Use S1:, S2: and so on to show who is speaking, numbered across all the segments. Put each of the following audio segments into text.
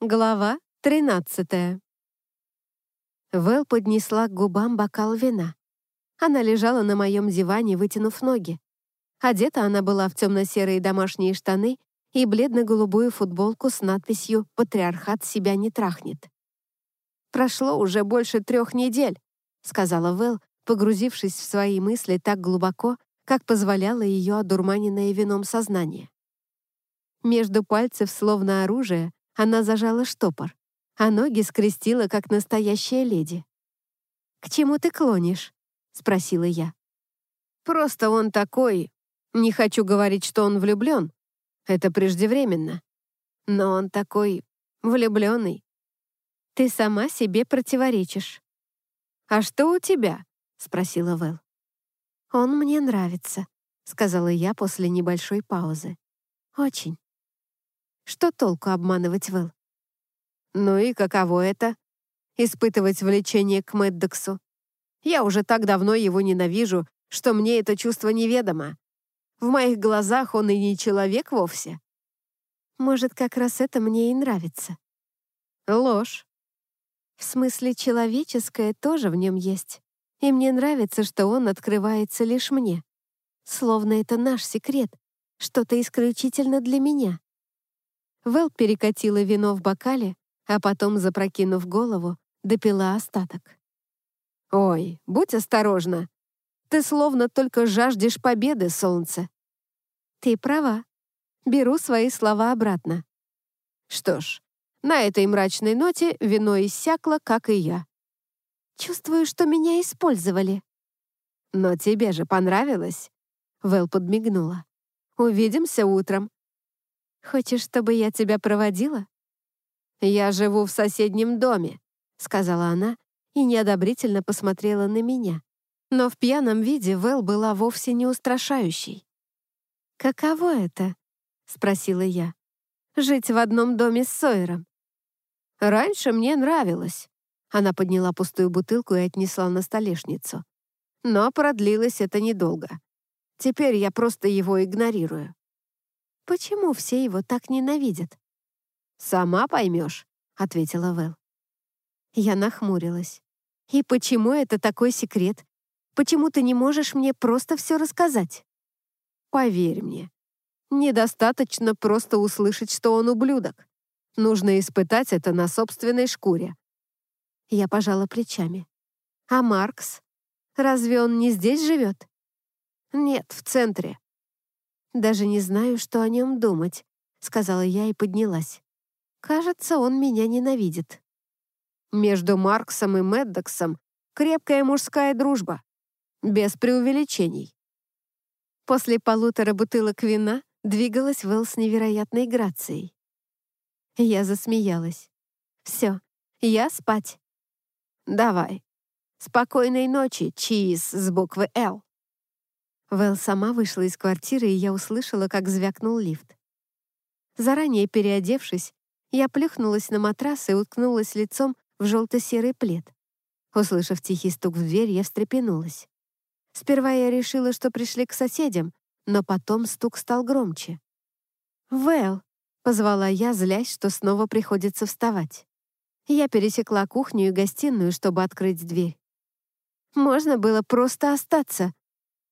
S1: Глава 13 Вэл поднесла к губам бокал вина. Она лежала на моем диване, вытянув ноги. Одета она была в темно-серые домашние штаны и бледно-голубую футболку с надписью «Патриархат себя не трахнет». «Прошло уже больше трех недель», — сказала Вэл, погрузившись в свои мысли так глубоко, как позволяло ее одурманенное вином сознание. Между пальцев, словно оружие, она зажала штопор, а ноги скрестила, как настоящая леди. «К чему ты клонишь?» — спросила я. «Просто он такой. Не хочу говорить, что он влюблен. Это преждевременно. Но он такой влюбленный. Ты сама себе противоречишь. «А что у тебя?» — спросила Вэл. «Он мне нравится», — сказала я после небольшой паузы. «Очень». Что толку обманывать Вэл? Ну и каково это? Испытывать влечение к Мэддоксу. Я уже так давно его ненавижу, что мне это чувство неведомо. В моих глазах он и не человек вовсе. Может, как раз это мне и нравится. Ложь. В смысле, человеческое тоже в нем есть. И мне нравится, что он открывается лишь мне. Словно это наш секрет, что-то исключительно для меня. Вэл перекатила вино в бокале, а потом, запрокинув голову, допила остаток. «Ой, будь осторожна. Ты словно только жаждешь победы, солнце». «Ты права. Беру свои слова обратно». Что ж, на этой мрачной ноте вино иссякло, как и я. Чувствую, что меня использовали. Но тебе же понравилось? Вэл подмигнула. Увидимся утром. «Хочешь, чтобы я тебя проводила?» «Я живу в соседнем доме», — сказала она и неодобрительно посмотрела на меня. Но в пьяном виде Вэл была вовсе не устрашающей. «Каково это?» — спросила я. «Жить в одном доме с Сойером». «Раньше мне нравилось». Она подняла пустую бутылку и отнесла на столешницу. Но продлилось это недолго. Теперь я просто его игнорирую. Почему все его так ненавидят? «Сама поймешь», — ответила Вэл. Я нахмурилась. «И почему это такой секрет? Почему ты не можешь мне просто все рассказать?» «Поверь мне, недостаточно просто услышать, что он ублюдок. Нужно испытать это на собственной шкуре». Я пожала плечами. «А Маркс? Разве он не здесь живет?» «Нет, в центре. «Даже не знаю, что о нем думать», — сказала я и поднялась. «Кажется, он меня ненавидит». Между Марксом и Меддоксом крепкая мужская дружба. Без преувеличений. После полутора бутылок вина двигалась Вэл с невероятной грацией. Я засмеялась. «Все, я спать». «Давай. Спокойной ночи, Чиз с буквы «Л». Вэл сама вышла из квартиры, и я услышала, как звякнул лифт. Заранее переодевшись, я плюхнулась на матрас и уткнулась лицом в желто-серый плед. Услышав тихий стук в дверь, я встрепенулась. Сперва я решила, что пришли к соседям, но потом стук стал громче. «Вэл!» — позвала я, злясь, что снова приходится вставать. Я пересекла кухню и гостиную, чтобы открыть дверь. Можно было просто остаться,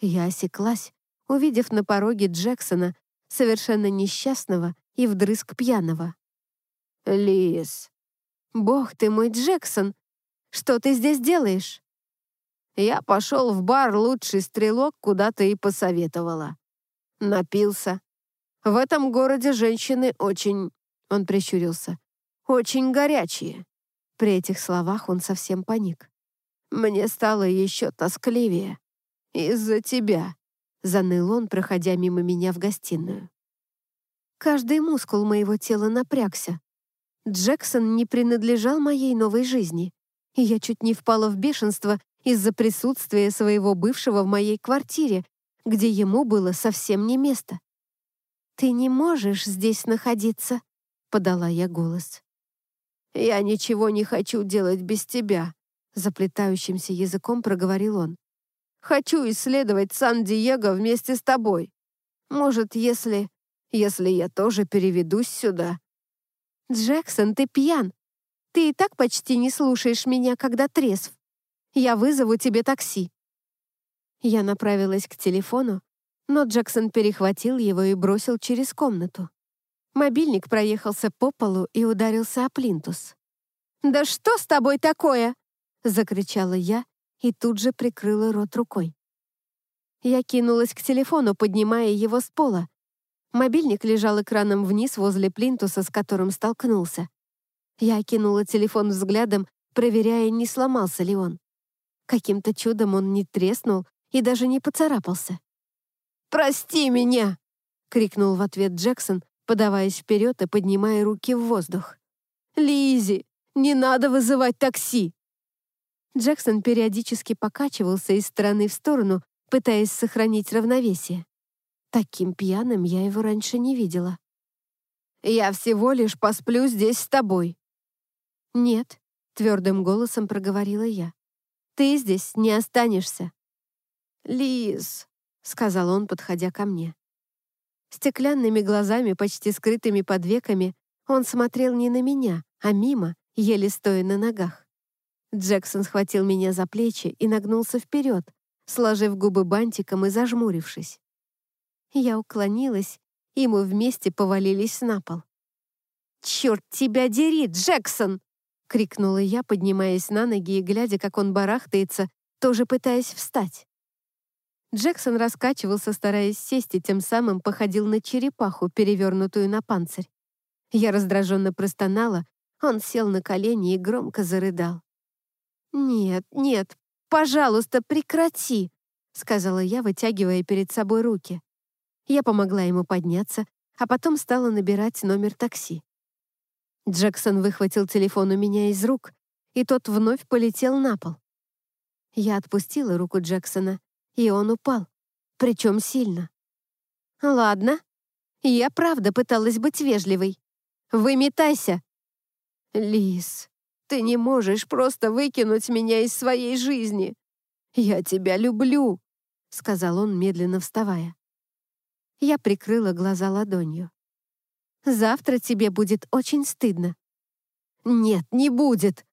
S1: я осеклась, увидев на пороге Джексона, совершенно несчастного и вдрызг пьяного. «Лиз!» «Бог ты мой, Джексон! Что ты здесь делаешь?» «Я пошел в бар «Лучший стрелок», куда ты и посоветовала. Напился. В этом городе женщины очень...» Он прищурился. «Очень горячие». При этих словах он совсем паник. Мне стало еще тоскливее. «Из-за тебя», — заныл он, проходя мимо меня в гостиную. Каждый мускул моего тела напрягся. Джексон не принадлежал моей новой жизни, и я чуть не впала в бешенство из-за присутствия своего бывшего в моей квартире, где ему было совсем не место. «Ты не можешь здесь находиться», — подала я голос. «Я ничего не хочу делать без тебя», — заплетающимся языком проговорил он. Хочу исследовать Сан-Диего вместе с тобой. Может, если... если я тоже переведусь сюда». «Джексон, ты пьян. Ты и так почти не слушаешь меня, когда трезв. Я вызову тебе такси». Я направилась к телефону, но Джексон перехватил его и бросил через комнату. Мобильник проехался по полу и ударился о плинтус. «Да что с тобой такое?» — закричала я и тут же прикрыла рот рукой. Я кинулась к телефону, поднимая его с пола. Мобильник лежал экраном вниз возле плинтуса, с которым столкнулся. Я окинула телефон взглядом, проверяя, не сломался ли он. Каким-то чудом он не треснул и даже не поцарапался. «Прости меня!» — крикнул в ответ Джексон, подаваясь вперед и поднимая руки в воздух. Лизи, не надо вызывать такси!» Джексон периодически покачивался из стороны в сторону, пытаясь сохранить равновесие. Таким пьяным я его раньше не видела. «Я всего лишь посплю здесь с тобой». «Нет», — твердым голосом проговорила я. «Ты здесь не останешься». «Лиз», — сказал он, подходя ко мне. Стеклянными глазами, почти скрытыми под веками, он смотрел не на меня, а мимо, еле стоя на ногах. Джексон схватил меня за плечи и нагнулся вперед, сложив губы бантиком и зажмурившись. Я уклонилась, и мы вместе повалились на пол. «Черт тебя дери, Джексон!» — крикнула я, поднимаясь на ноги и глядя, как он барахтается, тоже пытаясь встать. Джексон раскачивался, стараясь сесть, и тем самым походил на черепаху, перевернутую на панцирь. Я раздраженно простонала, он сел на колени и громко зарыдал. «Нет, нет, пожалуйста, прекрати!» — сказала я, вытягивая перед собой руки. Я помогла ему подняться, а потом стала набирать номер такси. Джексон выхватил телефон у меня из рук, и тот вновь полетел на пол. Я отпустила руку Джексона, и он упал, причем сильно. «Ладно, я правда пыталась быть вежливой. Выметайся!» «Лис, ты не можешь просто выкинуть меня из своей жизни. Я тебя люблю», — сказал он, медленно вставая. Я прикрыла глаза ладонью. «Завтра тебе будет очень стыдно». «Нет, не будет!»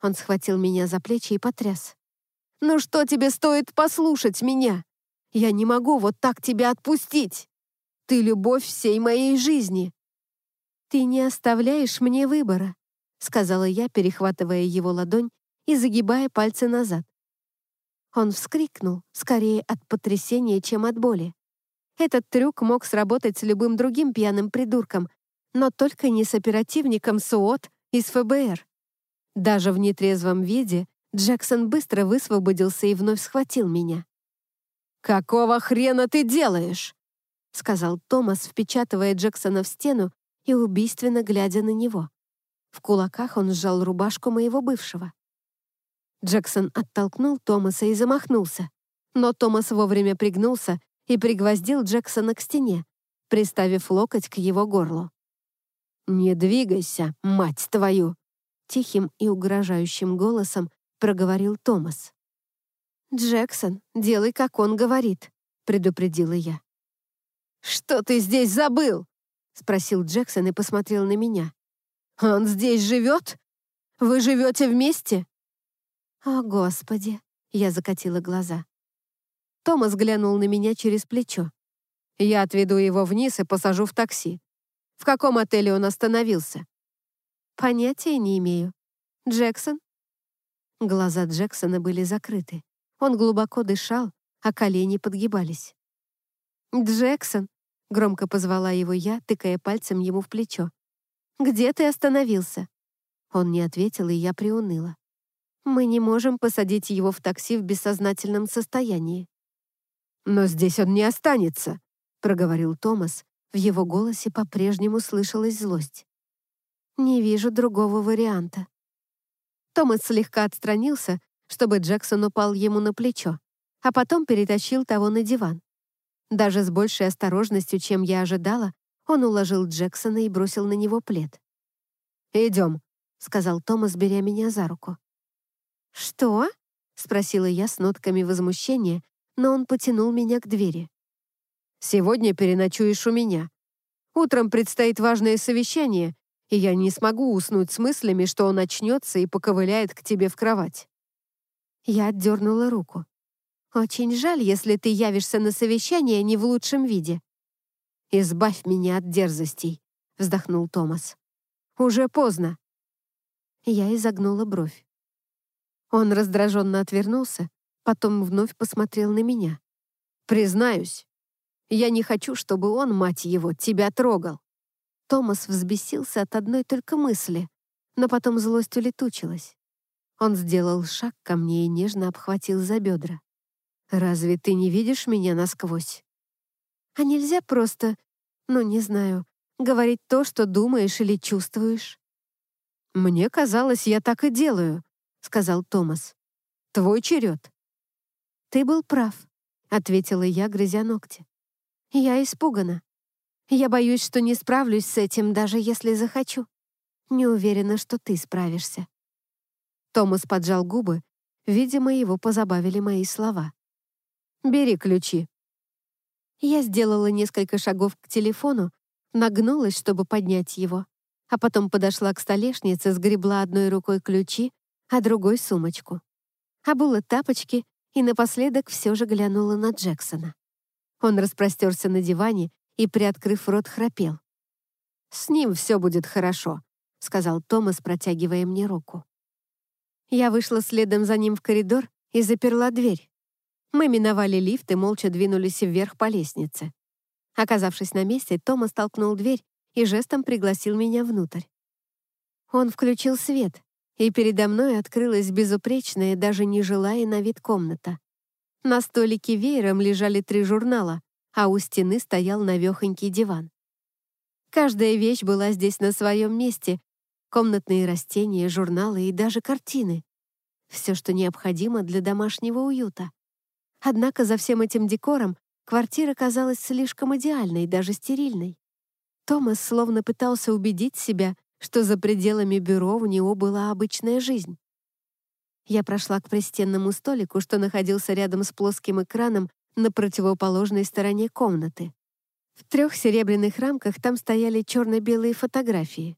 S1: Он схватил меня за плечи и потряс. «Ну что тебе стоит послушать меня? Я не могу вот так тебя отпустить. Ты любовь всей моей жизни». «Ты не оставляешь мне выбора», — сказала я, перехватывая его ладонь и загибая пальцы назад. Он вскрикнул, скорее от потрясения, чем от боли. Этот трюк мог сработать с любым другим пьяным придурком, но только не с оперативником СУОТ из ФБР. Даже в нетрезвом виде Джексон быстро высвободился и вновь схватил меня. «Какого хрена ты делаешь?» — сказал Томас, впечатывая Джексона в стену и убийственно глядя на него. В кулаках он сжал рубашку моего бывшего. Джексон оттолкнул Томаса и замахнулся, но Томас вовремя пригнулся и пригвоздил Джексона к стене, приставив локоть к его горлу. «Не двигайся, мать твою!» Тихим и угрожающим голосом проговорил Томас. «Джексон, делай, как он говорит», — предупредила я. «Что ты здесь забыл?» — спросил Джексон и посмотрел на меня. «Он здесь живет? Вы живете вместе?» «О, Господи!» — я закатила глаза. Томас глянул на меня через плечо. «Я отведу его вниз и посажу в такси. В каком отеле он остановился?» «Понятия не имею. Джексон?» Глаза Джексона были закрыты. Он глубоко дышал, а колени подгибались. «Джексон!» — громко позвала его я, тыкая пальцем ему в плечо. «Где ты остановился?» Он не ответил, и я приуныла. «Мы не можем посадить его в такси в бессознательном состоянии». «Но здесь он не останется», — проговорил Томас. В его голосе по-прежнему слышалась злость. «Не вижу другого варианта». Томас слегка отстранился, чтобы Джексон упал ему на плечо, а потом перетащил того на диван. Даже с большей осторожностью, чем я ожидала, он уложил Джексона и бросил на него плед. «Идем», — сказал Томас, беря меня за руку. «Что?» — спросила я с нотками возмущения, но он потянул меня к двери. «Сегодня переночуешь у меня. Утром предстоит важное совещание, и я не смогу уснуть с мыслями, что он очнется и поковыляет к тебе в кровать». Я отдернула руку. «Очень жаль, если ты явишься на совещание не в лучшем виде». «Избавь меня от дерзостей», — вздохнул Томас. «Уже поздно». Я изогнула бровь. Он раздраженно отвернулся, потом вновь посмотрел на меня. «Признаюсь, я не хочу, чтобы он, мать его, тебя трогал». Томас взбесился от одной только мысли, но потом злость улетучилась. Он сделал шаг ко мне и нежно обхватил за бедра. «Разве ты не видишь меня насквозь?» «А нельзя просто, ну, не знаю, говорить то, что думаешь или чувствуешь?» «Мне казалось, я так и делаю», — сказал Томас. «Твой черед». «Ты был прав», — ответила я, грызя ногти. «Я испугана. Я боюсь, что не справлюсь с этим, даже если захочу. Не уверена, что ты справишься». Томас поджал губы. Видимо, его позабавили мои слова. «Бери ключи». Я сделала несколько шагов к телефону, нагнулась, чтобы поднять его, а потом подошла к столешнице, сгребла одной рукой ключи, а другой — сумочку. Обула тапочки и напоследок все же глянула на Джексона. Он распростерся на диване и, приоткрыв рот, храпел. «С ним все будет хорошо», — сказал Томас, протягивая мне руку. Я вышла следом за ним в коридор и заперла дверь. Мы миновали лифт и молча двинулись вверх по лестнице. Оказавшись на месте, Томас толкнул дверь и жестом пригласил меня внутрь. Он включил свет, и передо мной открылась безупречная, даже не жилая на вид комната. На столике веером лежали три журнала, а у стены стоял навехонький диван. Каждая вещь была здесь на своем месте. Комнатные растения, журналы и даже картины. Все, что необходимо для домашнего уюта. Однако за всем этим декором квартира казалась слишком идеальной, даже стерильной. Томас словно пытался убедить себя, что за пределами бюро у него была обычная жизнь. Я прошла к пристенному столику, что находился рядом с плоским экраном на противоположной стороне комнаты. В трех серебряных рамках там стояли черно-белые фотографии.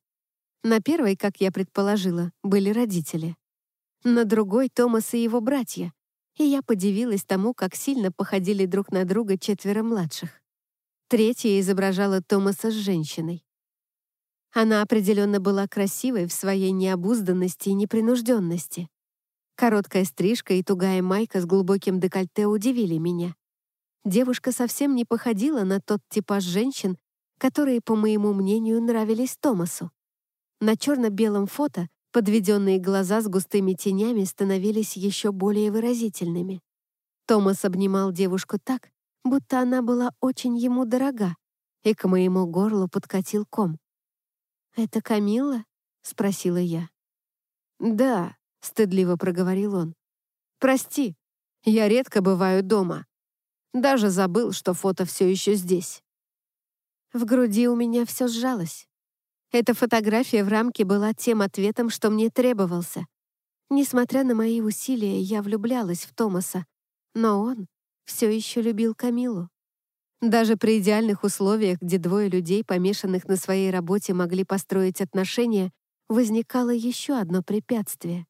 S1: На первой, как я предположила, были родители. На другой — Томас и его братья. И я подивилась тому, как сильно походили друг на друга четверо младших. Третья изображала Томаса с женщиной. Она определенно была красивой в своей необузданности и непринужденности. Короткая стрижка и тугая майка с глубоким декольте удивили меня. Девушка совсем не походила на тот типаж женщин, которые, по моему мнению, нравились Томасу. На черно-белом фото подведенные глаза с густыми тенями становились еще более выразительными. Томас обнимал девушку так, будто она была очень ему дорога, и к моему горлу подкатил ком. «Это Камилла?» — спросила я. «Да», — стыдливо проговорил он. «Прости, я редко бываю дома. Даже забыл, что фото все еще здесь». В груди у меня все сжалось. Эта фотография в рамке была тем ответом, что мне требовался. Несмотря на мои усилия, я влюблялась в Томаса, но он все еще любил Камилу. Даже при идеальных условиях, где двое людей, помешанных на своей работе, могли построить отношения, возникало еще одно препятствие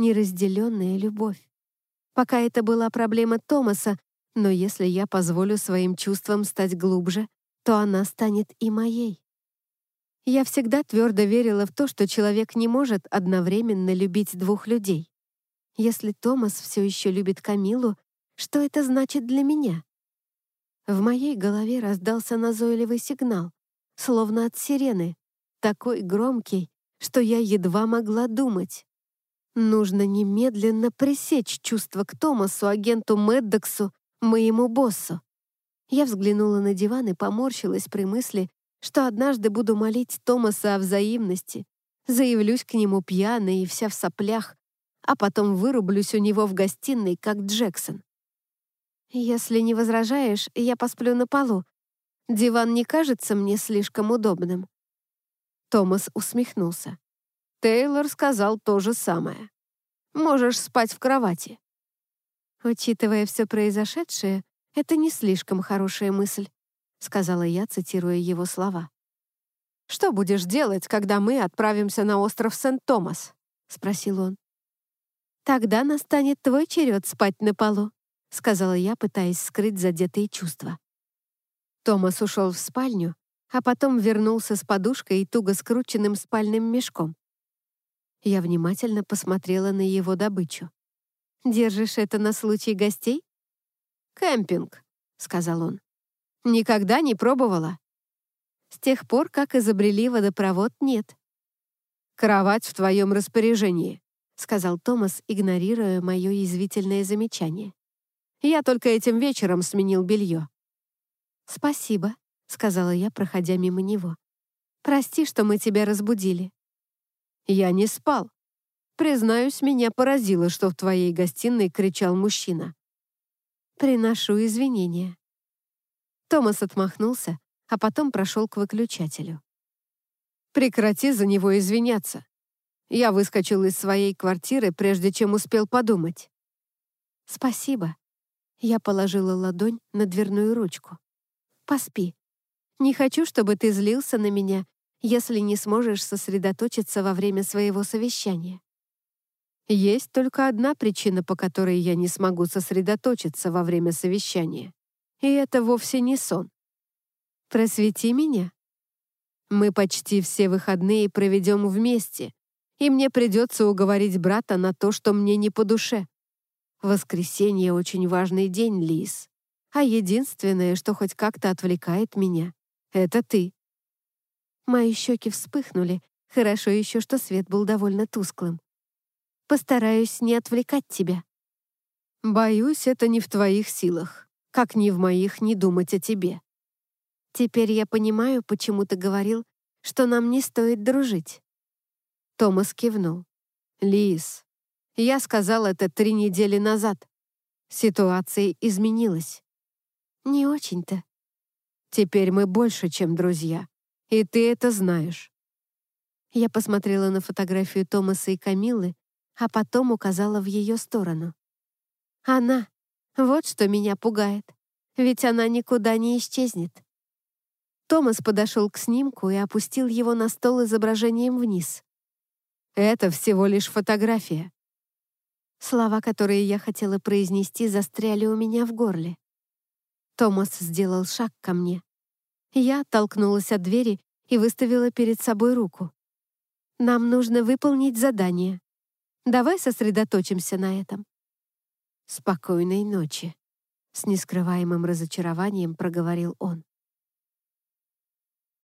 S1: неразделенная любовь. Пока это была проблема Томаса, но если я позволю своим чувствам стать глубже, то она станет и моей. Я всегда твердо верила в то, что человек не может одновременно любить двух людей. Если Томас все еще любит Камилу, что это значит для меня? В моей голове раздался назойливый сигнал, словно от сирены, такой громкий, что я едва могла думать. Нужно немедленно пресечь чувство к Томасу, агенту Меддоксу, моему боссу. Я взглянула на диван и поморщилась при мысли, что однажды буду молить Томаса о взаимности, заявлюсь к нему пьяной и вся в соплях, а потом вырублюсь у него в гостиной, как Джексон. Если не возражаешь, я посплю на полу. Диван не кажется мне слишком удобным. Томас усмехнулся. Тейлор сказал то же самое. Можешь спать в кровати. Учитывая все произошедшее, это не слишком хорошая мысль, сказала я, цитируя его слова. «Что будешь делать, когда мы отправимся на остров Сент-Томас?» — спросил он. «Тогда настанет твой черед спать на полу», — сказала я, пытаясь скрыть задетые чувства. Томас ушел в спальню, а потом вернулся с подушкой и туго скрученным спальным мешком. Я внимательно посмотрела на его добычу. «Держишь это на случай гостей?» «Кемпинг», — сказал он. «Никогда не пробовала?» «С тех пор, как изобрели водопровод, нет». «Кровать в твоем распоряжении», — сказал Томас, игнорируя мое язвительное замечание. «Я только этим вечером сменил белье». «Спасибо», — сказала я, проходя мимо него. «Прости, что мы тебя разбудили». «Я не спал. Признаюсь, меня поразило, что в твоей гостиной кричал мужчина». «Приношу извинения». Томас отмахнулся, а потом прошел к выключателю. «Прекрати за него извиняться. Я выскочил из своей квартиры, прежде чем успел подумать». «Спасибо». Я положила ладонь на дверную ручку. Поспи. Не хочу, чтобы ты злился на меня, если не сможешь сосредоточиться во время своего совещания. Есть только одна причина, по которой я не смогу сосредоточиться во время совещания. И это вовсе не сон. Просвети меня. Мы почти все выходные проведем вместе, и мне придется уговорить брата на то, что мне не по душе. Воскресенье — очень важный день, Лис а единственное, что хоть как-то отвлекает меня, — это ты. Мои щеки вспыхнули, хорошо еще, что свет был довольно тусклым. Постараюсь не отвлекать тебя. Боюсь, это не в твоих силах, как ни в моих не думать о тебе. Теперь я понимаю, почему ты говорил, что нам не стоит дружить. Томас кивнул. Лиз, я сказал это три недели назад. Ситуация изменилась. Не очень-то. Теперь мы больше, чем друзья. И ты это знаешь. Я посмотрела на фотографию Томаса и Камилы, а потом указала в ее сторону. Она. Вот что меня пугает. Ведь она никуда не исчезнет. Томас подошел к снимку и опустил его на стол изображением вниз. «Это всего лишь фотография». Слова, которые я хотела произнести, застряли у меня в горле. Томас сделал шаг ко мне. Я толкнулась от двери и выставила перед собой руку. «Нам нужно выполнить задание. Давай сосредоточимся на этом». «Спокойной ночи», — с нескрываемым разочарованием проговорил он.